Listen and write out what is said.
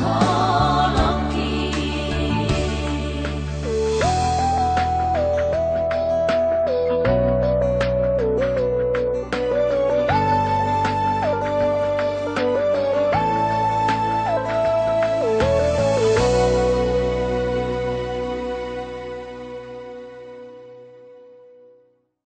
home.